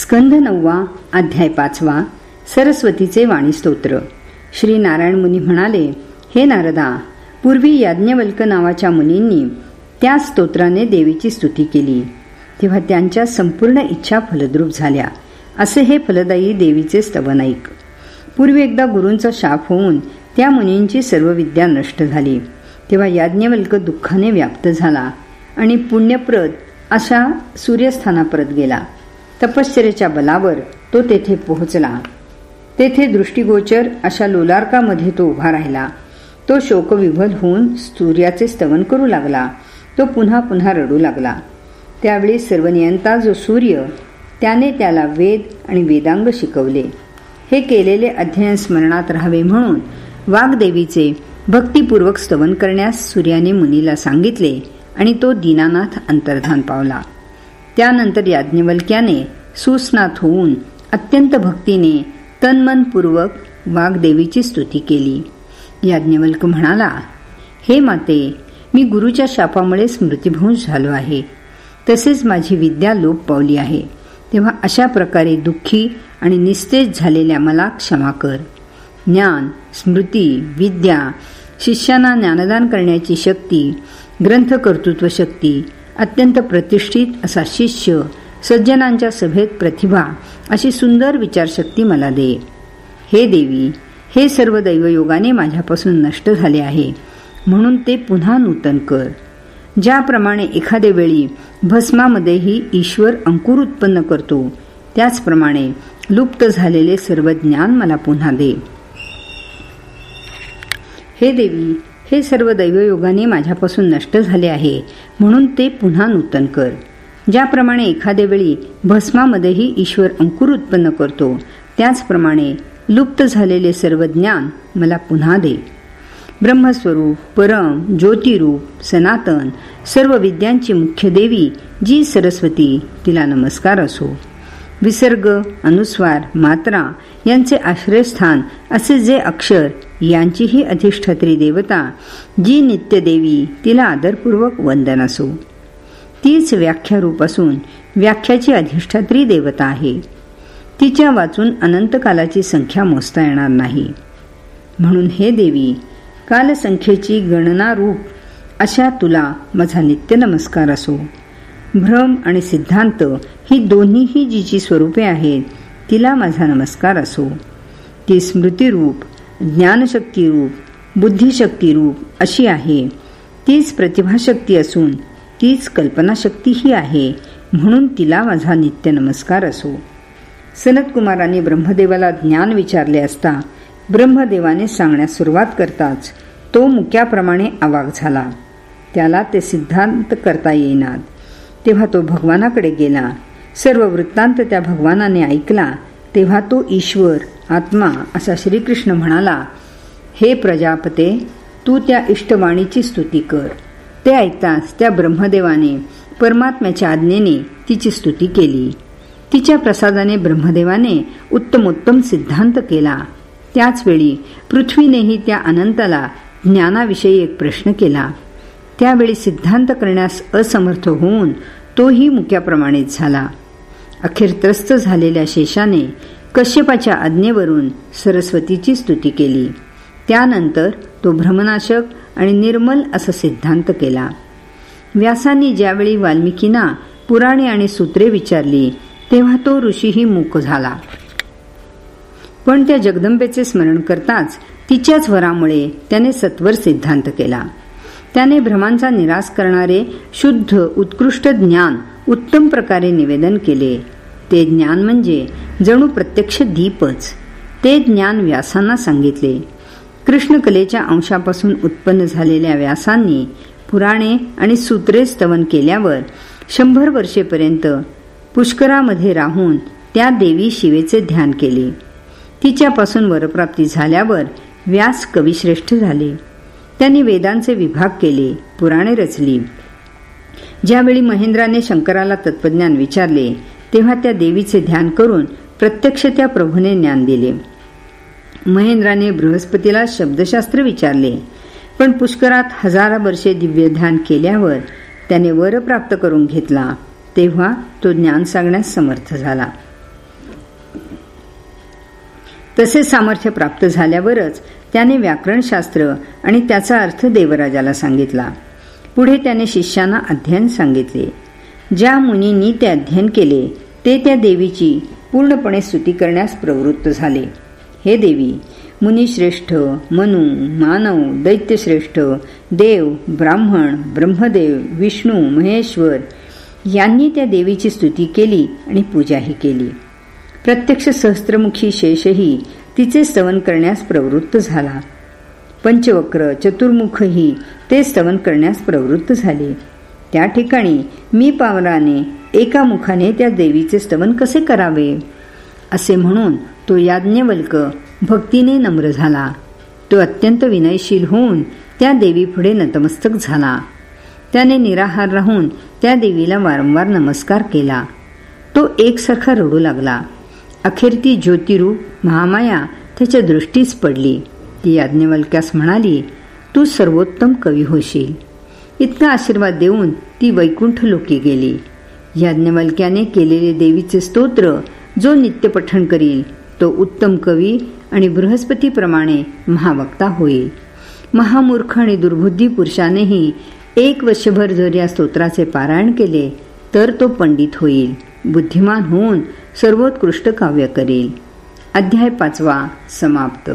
स्कंध नववा अध्याय पाचवा सरस्वतीचे वाणी स्तोत्र श्री नारायण मुनी म्हणाले हे नारदा पूर्वी याज्ञवल्क नावाच्या मुनींनी त्या स्तोत्राने देवीची स्तुती केली. तेव्हा त्यांच्या संपूर्ण इच्छा फलद्रूप झाल्या. असे हे फलदायी देवीचे स्तवन ऐक. पूर्वी एकदा गुरूंचा शाप होऊन त्या मुनींची सर्व विद्या नष्ट झाली. तेव्हा याज्ञवल्क दुःखाने व्याप्त झाला आणि पुण्यप्रद अशा सूर्यस्थानाप्रत गेला. तपश्चर्याच्या बलावर तो तेथे पोहोचला. तेथे दृष्टीगोचर अशा लोलार्कामध्ये तो उभा राहिला. तो शोकविभल होऊन सूर्याचे स्तवन करू लागला. तो पुन्हा पुन्हा रडू लागला. त्यावेळी सर्वनियंता जो सूर्य त्याने त्याला वेद आणि वेदांग शिकवले. हे केलेले अध्ययन स्मरणात राहावे म्हणून वाघदेवीचे भक्तिपूर्वक स्तवन करण्यास सूर्याने मुनीला सांगितले आणि तो दीनानाथ अंतर्धान पावला. त्यानंतर याज्ञवल्क्याने सुस्नात होऊन अत्यंत भक्तीने तन्मनपूर्वक वाघदेवीची स्तुती केली. याज्ञवल्क म्हणाला हे माते मी गुरुच्या शापामुळे स्मृतिभंश झालो आहे. तसेच माझी विद्या लोप पावली आहे. तेव्हा अशा प्रकारे दुःखी आणि निस्तेज झालेल्या मला क्षमा कर. ज्ञान स्मृती विद्या शिष्यांना ज्ञानदान करण्याची शक्ती ग्रंथकर्तृत्व शक्ती अत्यंत प्रतिष्ठित असा शिष्य सज्जनांच्या सभेत प्रतिभा अशी सुंदर विचारशक्ती मला दे. हे देवी हे सर्व दैवयोगाने माझ्यापासून नष्ट झाले आहे म्हणून ते पुन्हा नूतन कर. ज्याप्रमाणे एखाद्या वेळी भस्मामध्येही ईश्वर अंकुर उत्पन्न करतो त्याचप्रमाणे लुप्त झालेले सर्व ज्ञान मला पुन्हा दे. हे देवी हे सर्व दैवयोगाने माझ्यापासून नष्ट झाले आहे. म्हणून ते पुन्हा नूतन कर. ज्याप्रमाणे एखाद्या वेळी भस्मामध्येही ईश्वर अंकुर उत्पन्न करतो त्याचप्रमाणे लुप्त झालेले सर्व ज्ञान मला पुन्हा दे. ब्रह्मस्वरूप परम ज्योतिरूप सनातन सर्व विद्यांची मुख्य देवी जी सरस्वती तिला नमस्कार असो. विसर्ग अनुस्वार मात्रा यांचे आश्रयस्थान असे जे अक्षर यांचीही अधिष्ठात्री देवता जी नित्यदेवी तिला आदरपूर्वक वंदन असो. तीच व्याख्यारूप असून व्याख्याची अधिष्ठात्री देवता आहे. तिच्या वाचून अनंतकालाची संख्या मोजता येणार नाही. म्हणून हे देवी कालसंख्येची गणना रूप अशा तुला माझा नित्य नमस्कार असो. भ्रम आणि सिद्धांत ही दोन्हीही जिची स्वरूपे आहेत. तिला माझा नमस्कार असो. ती स्मृतीरूप ज्ञानशक्तीरूप बुद्धिशक्तीरूप अशी आहे. तीच प्रतिभाशक्ती असून तीच कल्पनाशक्तीही आहे. म्हणून तिला माझा नित्य नमस्कार असो. सनतकुमाराने ब्रह्मदेवाला ज्ञान विचारले असता ब्रह्मदेवाने सांगण्यास सुरुवात करताच तो मुक्याप्रमाणे आवाग झाला. त्याला ते सिद्धांत करता येईनात. तेव्हा तो भगवानाकडे गेला. सर्व वृत्तांत त्या भगवानाने ऐकला. तेव्हा तो ईश्वर आत्मा असा श्रीकृष्ण म्हणाला हे प्रजापते तू त्या इष्टवाणीची स्तुती कर. ते ऐकताच त्या ब्रह्मदेवाने परमात्म्याच्या आज्ञेने तिची स्तुती केली. तिच्या प्रसादाने ब्रह्मदेवाने उत्तमोत्तम सिद्धांत केला. त्याचवेळी पृथ्वीनेही त्या अनंताला ज्ञानाविषयी एक प्रश्न केला. त्यावेळी सिद्धांत करण्यास असमर्थ होऊन तोही मुक्याप्रमाणेच झाला. अखेर त्रस्त झालेल्या शेषाने कश्यपाच्या आज्ञेवरून सरस्वतीची स्तुती केली. त्यानंतर तो भ्रमनाशक आणि निर्मल असा सिद्धांत केला. व्यासांनी ज्यावेळी वाल्मिकींना पुराणे आणि सूत्रे विचारली तेव्हा तो ऋषीही मूक झाला. पण त्या जगदंबेचे स्मरण करताच तिच्याच वरामुळे त्याने सत्वर सिद्धांत केला. त्याने भ्रमांचा निराश करणारे शुद्ध उत्कृष्ट ज्ञान उत्तम प्रकारे निवेदन केले. ते ज्ञान म्हणजे जणू प्रत्यक्ष दीपच. ते ज्ञान व्यासांना सांगितले. कृष्णकलेच्या अंशापासून उत्पन्न झालेल्या व्यासांनी पुराणे आणि सूत्रे स्तवन केल्यावर शंभर वर्षेपर्यंत पुष्करामध्ये राहून त्या देवी शिवेचे ध्यान केले. तिच्यापासून वरप्राप्ती झाल्यावर व्यास कविश्रेष्ठ झाले. त्यांनी वेदांचे विभाग केले पुराणे रचली. ज्यावेळी महेंद्राने शंकराला तत्वज्ञान विचारले तेव्हा त्या देवीचे ध्यान करून प्रत्यक्ष त्या प्रभूने ज्ञान दिले. महेंद्राने बृहस्पतीला शब्दशास्त्र विचारले पण पुष्करात हजारा वर्षे दिव्य ध्यान केल्यावर त्याने वर प्राप्त करून घेतला तेव्हा तो ज्ञान सांगण्यास समर्थ झाला. तसे सामर्थ्य प्राप्त झाल्यावरच त्याने व्याकरणशास्त्र आणि त्याचा अर्थ देवराजाला सांगितला. पुढे त्याने शिष्यांना अध्ययन सांगितले. ज्या मुनींनी ते अध्ययन केले ते त्या देवीची पूर्णपणे स्तुती करण्यास प्रवृत्त झाले. हे देवी मुनिश्रेष्ठ मनु मानव दैत्यश्रेष्ठ देव ब्राह्मण ब्रह्मदेव विष्णू महेश्वर यांनी त्या देवीची स्तुती केली आणि पूजाही केली. प्रत्यक्ष सहस्त्रमुखी शेषही तिचे स्तवन करण्यास प्रवृत्त झाला. पंचवक्र चतुर्मुखही ते स्तवन करण्यास प्रवृत्त झाले. त्या ठिकाणी मी पावराने एका मुखाने त्या देवीचे स्तवन कसे करावे? असे म्हणून तो याज्ञवल्क भक्तीने नम्र झाला. तो अत्यंत विनयशील होऊन त्या देवीपुढे नतमस्तक झाला. त्याने निराहार राहून त्या देवीला वारंवार नमस्कार केला. तो एकसारखा रडू लागला. अखेर ती ज्योतिरूप महामाया त्याच्या दृष्टीस पडली. ती याज्ञवल्क्यास म्हणाली तू सर्वोत्तम कवी होशील. इतका आशीर्वाद देऊन ती वैकुंठ लोकी गेली. याज्ञवल्क्याने केलेले देवीचे स्तोत्र जो नित्यपठण करील तो उत्तम कवी आणि बृहस्पतीप्रमाणे महावक्ता होईल. महामूर्ख आणि दुर्बुद्धी पुरुषानेही एक वर्षभर जर या स्तोत्राचे पारायण केले तर तो पंडित होईल. बुद्धिमान होऊन सर्वोत्कृष्ट काव्य करेल. अध्याय पाचवा समाप्त.